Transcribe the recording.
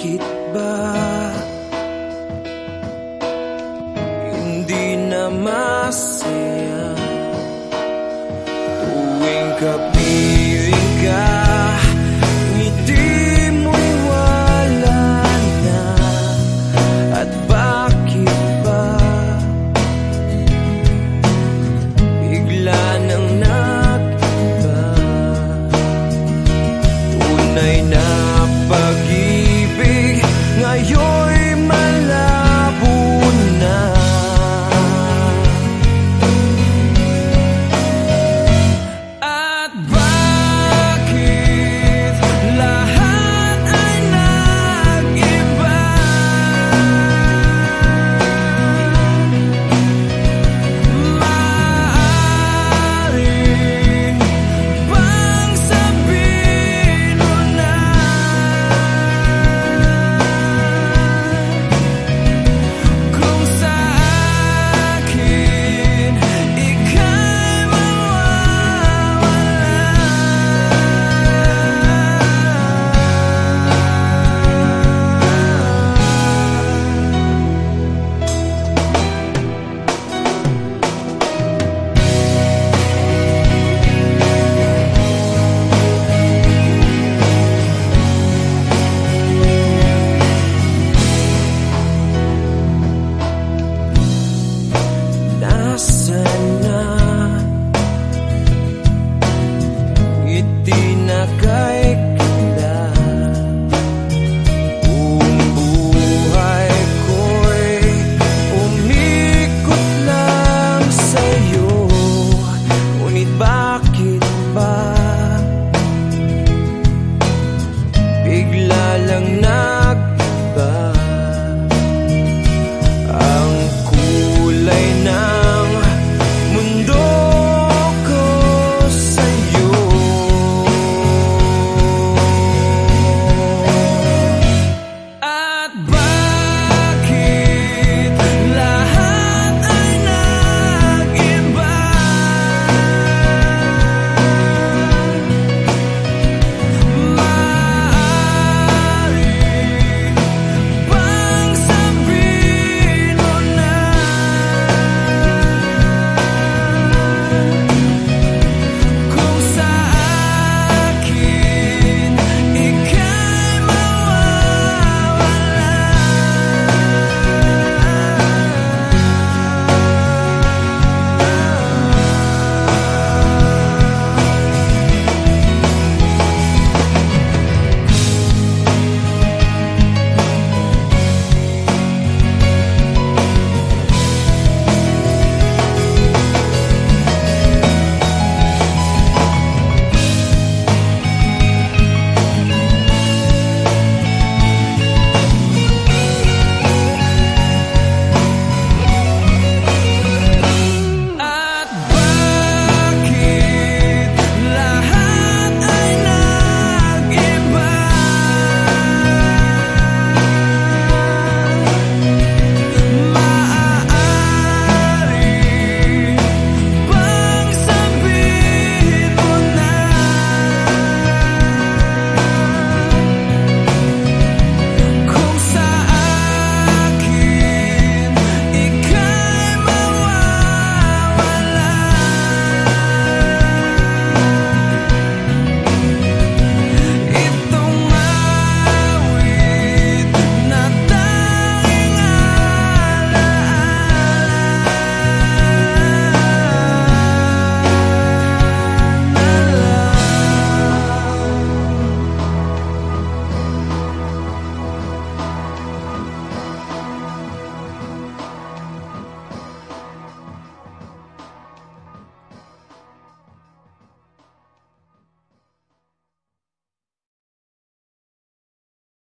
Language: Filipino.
Bakit ba Hindi na masaya? Tuwing gabi